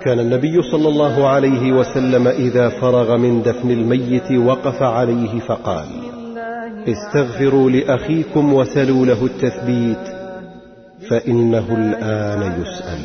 كان النبي صلى الله عليه وسلم إذا فرغ من دفن الميت وقف عليه فقال استغفروا لأخيكم وسلوا له التثبيت فإنه الآن يسأل.